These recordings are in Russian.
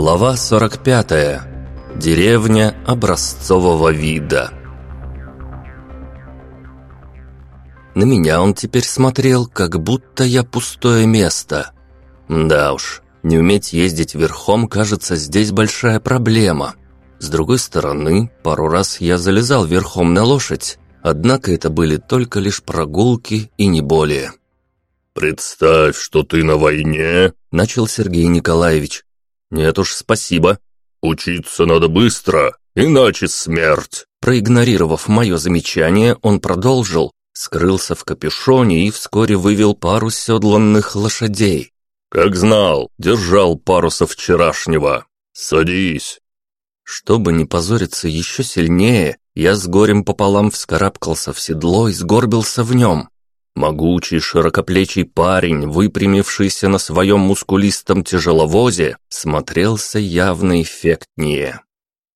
Глава 45. Деревня образцового вида. На меня он теперь смотрел, как будто я пустое место. Да уж, не уметь ездить верхом, кажется, здесь большая проблема. С другой стороны, пару раз я залезал верхом на лошадь, однако это были только лишь прогулки и не более. «Представь, что ты на войне», — начал Сергей Николаевич. «Нет уж, спасибо». «Учиться надо быстро, иначе смерть». Проигнорировав мое замечание, он продолжил, скрылся в капюшоне и вскоре вывел пару седланных лошадей. «Как знал, держал пару со вчерашнего. Садись». Чтобы не позориться еще сильнее, я с горем пополам вскарабкался в седло и сгорбился в нем. Могучий широкоплечий парень, выпрямившийся на своем мускулистом тяжеловозе, смотрелся явно эффектнее.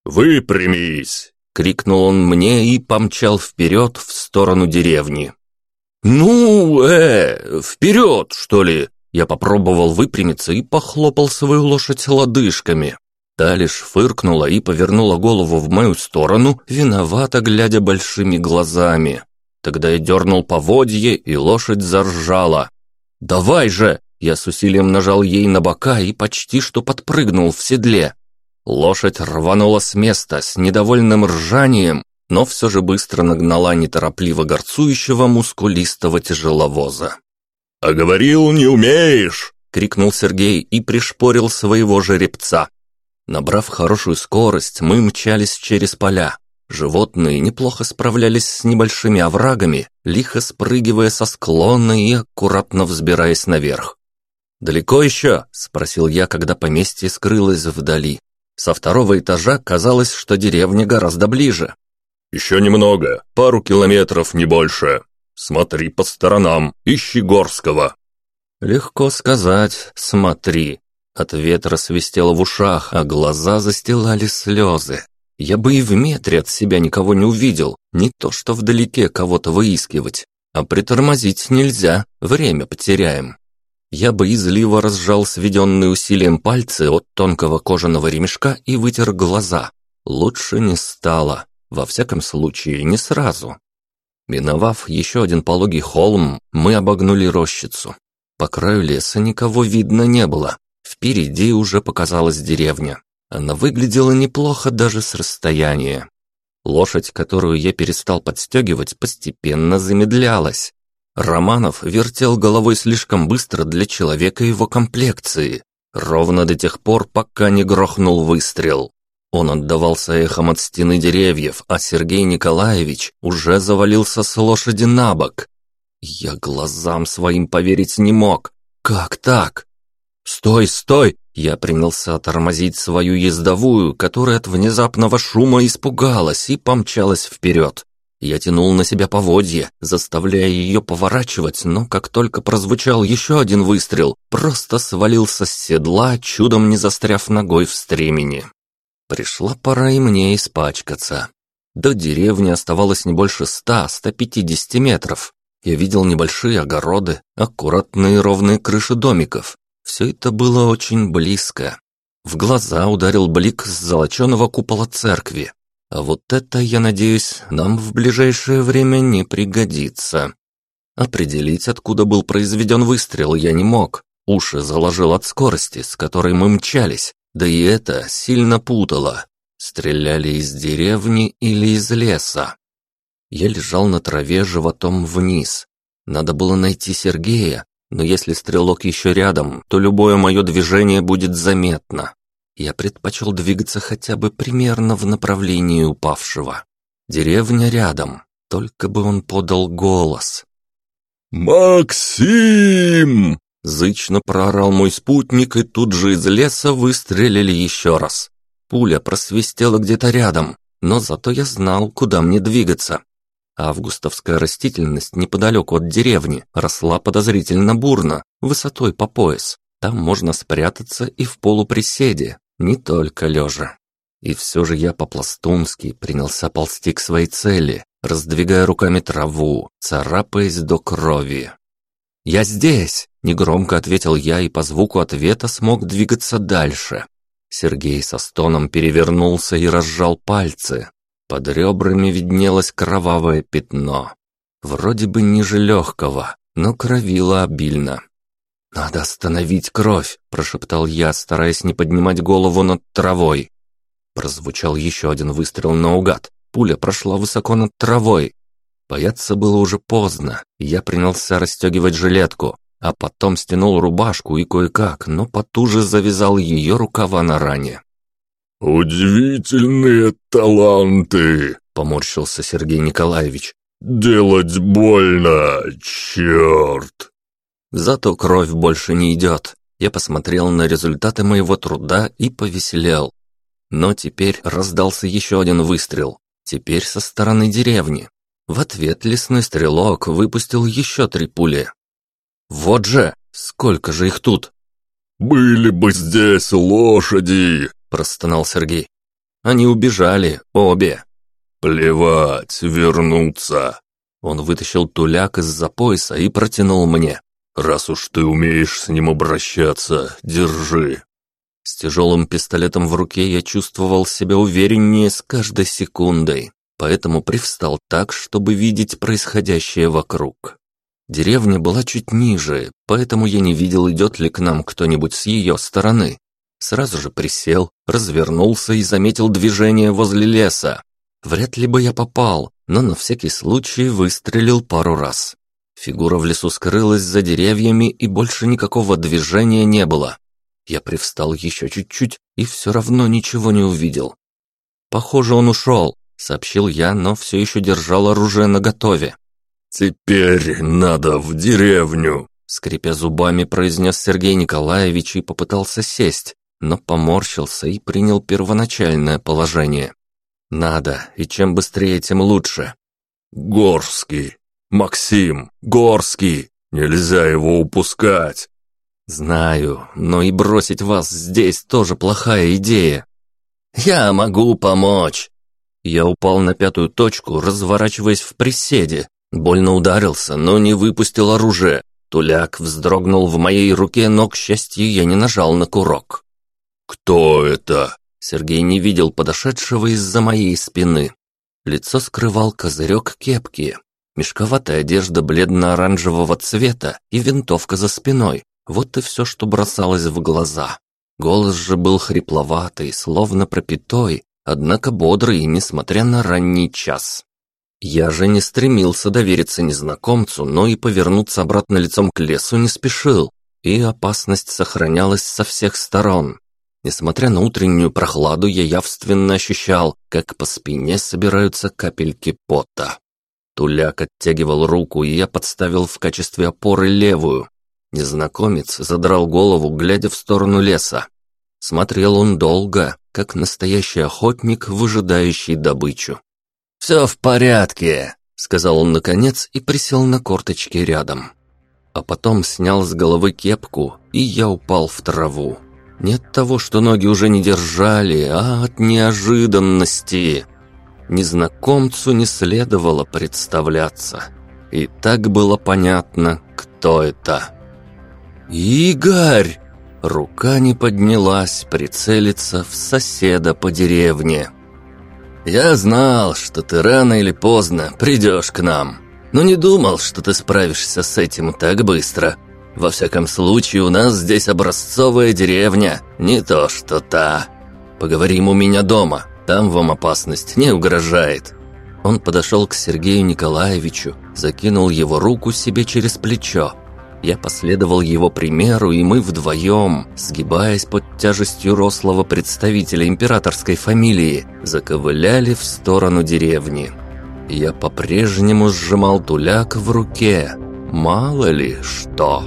«Выпрямись!» — крикнул он мне и помчал вперед в сторону деревни. «Ну, э, вперед, что ли?» Я попробовал выпрямиться и похлопал свою лошадь лодыжками. Та лишь фыркнула и повернула голову в мою сторону, виновато глядя большими глазами. Тогда я дернул поводье, и лошадь заржала. «Давай же!» Я с усилием нажал ей на бока и почти что подпрыгнул в седле. Лошадь рванула с места с недовольным ржанием, но все же быстро нагнала неторопливо горцующего мускулистого тяжеловоза. «А говорил, не умеешь!» — крикнул Сергей и пришпорил своего жеребца. Набрав хорошую скорость, мы мчались через поля. Животные неплохо справлялись с небольшими оврагами, лихо спрыгивая со склона и аккуратно взбираясь наверх. «Далеко еще?» – спросил я, когда поместье скрылось вдали. Со второго этажа казалось, что деревня гораздо ближе. «Еще немного, пару километров, не больше. Смотри по сторонам, ищи Горского». «Легко сказать, смотри». От ветра свистело в ушах, а глаза застилали слезы. Я бы и в метре от себя никого не увидел, не то что вдалеке кого-то выискивать. А притормозить нельзя, время потеряем. Я боязливо разжал сведенные усилием пальцы от тонкого кожаного ремешка и вытер глаза. Лучше не стало, во всяком случае, не сразу. Миновав еще один пологий холм, мы обогнули рощицу. По краю леса никого видно не было. Впереди уже показалась деревня. Она выглядела неплохо даже с расстояния. Лошадь, которую я перестал подстегивать, постепенно замедлялась. Романов вертел головой слишком быстро для человека его комплекции, ровно до тех пор, пока не грохнул выстрел. Он отдавался эхом от стены деревьев, а Сергей Николаевич уже завалился с лошади на бок. Я глазам своим поверить не мог. Как так? «Стой, стой!» Я принялся тормозить свою ездовую, которая от внезапного шума испугалась и помчалась вперед. Я тянул на себя поводья, заставляя ее поворачивать, но как только прозвучал еще один выстрел, просто свалился с седла, чудом не застряв ногой в стремени. Пришла пора и мне испачкаться. До деревни оставалось не больше ста-ста пятидесяти метров. Я видел небольшие огороды, аккуратные ровные крыши домиков, все это было очень близко. В глаза ударил блик с золоченого купола церкви. А вот это, я надеюсь, нам в ближайшее время не пригодится. Определить, откуда был произведен выстрел, я не мог. Уши заложил от скорости, с которой мы мчались, да и это сильно путало. Стреляли из деревни или из леса. Я лежал на траве животом вниз. Надо было найти Сергея, но если стрелок еще рядом, то любое мое движение будет заметно. Я предпочел двигаться хотя бы примерно в направлении упавшего. Деревня рядом, только бы он подал голос. «Максим!» Зычно проорал мой спутник, и тут же из леса выстрелили еще раз. Пуля просвистела где-то рядом, но зато я знал, куда мне двигаться. Августовская растительность неподалеку от деревни росла подозрительно бурно, высотой по пояс. Там можно спрятаться и в полуприседе, не только лежа. И все же я по-пластунски принялся ползти к своей цели, раздвигая руками траву, царапаясь до крови. «Я здесь!» – негромко ответил я и по звуку ответа смог двигаться дальше. Сергей со стоном перевернулся и разжал пальцы. Под ребрами виднелось кровавое пятно. Вроде бы ниже легкого, но кровило обильно. «Надо остановить кровь», – прошептал я, стараясь не поднимать голову над травой. Прозвучал еще один выстрел наугад. Пуля прошла высоко над травой. Бояться было уже поздно. Я принялся расстегивать жилетку, а потом стянул рубашку и кое-как, но потуже завязал ее рукава на ране. «Удивительные таланты!» – поморщился Сергей Николаевич. «Делать больно, черт!» Зато кровь больше не идет. Я посмотрел на результаты моего труда и повеселел. Но теперь раздался еще один выстрел. Теперь со стороны деревни. В ответ лесной стрелок выпустил еще три пули. «Вот же! Сколько же их тут!» «Были бы здесь лошади!» – простонал Сергей. «Они убежали, обе!» «Плевать, вернуться!» Он вытащил туляк из-за пояса и протянул мне. «Раз уж ты умеешь с ним обращаться, держи». С тяжелым пистолетом в руке я чувствовал себя увереннее с каждой секундой, поэтому привстал так, чтобы видеть происходящее вокруг. Деревня была чуть ниже, поэтому я не видел, идет ли к нам кто-нибудь с ее стороны. Сразу же присел, развернулся и заметил движение возле леса. Вряд ли бы я попал, но на всякий случай выстрелил пару раз. Фигура в лесу скрылась за деревьями, и больше никакого движения не было. Я привстал еще чуть-чуть и все равно ничего не увидел. «Похоже, он ушел», — сообщил я, но все еще держал оружие наготове. «Теперь надо в деревню», — скрипя зубами, произнес Сергей Николаевич и попытался сесть, но поморщился и принял первоначальное положение. Надо, и чем быстрее, тем лучше. Горский. Максим. Горский. Нельзя его упускать. Знаю, но и бросить вас здесь тоже плохая идея. Я могу помочь. Я упал на пятую точку, разворачиваясь в приседе. Больно ударился, но не выпустил оружие. Туляк вздрогнул в моей руке, но, к счастью, я не нажал на курок. «Кто это?» Сергей не видел подошедшего из-за моей спины. Лицо скрывал козырек кепки, мешковатая одежда бледно-оранжевого цвета и винтовка за спиной. Вот и все, что бросалось в глаза. Голос же был хрипловатый, словно пропитой, однако бодрый, несмотря на ранний час. Я же не стремился довериться незнакомцу, но и повернуться обратно лицом к лесу не спешил, и опасность сохранялась со всех сторон. Несмотря на утреннюю прохладу, я явственно ощущал, как по спине собираются капельки пота. Туляк оттягивал руку, и я подставил в качестве опоры левую. Незнакомец задрал голову, глядя в сторону леса. Смотрел он долго, как настоящий охотник, выжидающий добычу. «Все в порядке», — сказал он наконец и присел на корточки рядом. А потом снял с головы кепку, и я упал в траву. Не от того, что ноги уже не держали, а от неожиданности. Незнакомцу не следовало представляться. И так было понятно, кто это. «Игорь!» Рука не поднялась прицелиться в соседа по деревне. «Я знал, что ты рано или поздно придешь к нам, но не думал, что ты справишься с этим так быстро», во всяком случае, у нас здесь образцовая деревня, не то что та. Поговорим у меня дома, там вам опасность не угрожает». Он подошел к Сергею Николаевичу, закинул его руку себе через плечо. Я последовал его примеру, и мы вдвоем, сгибаясь под тяжестью рослого представителя императорской фамилии, заковыляли в сторону деревни. Я по-прежнему сжимал туляк в руке. Мало ли что.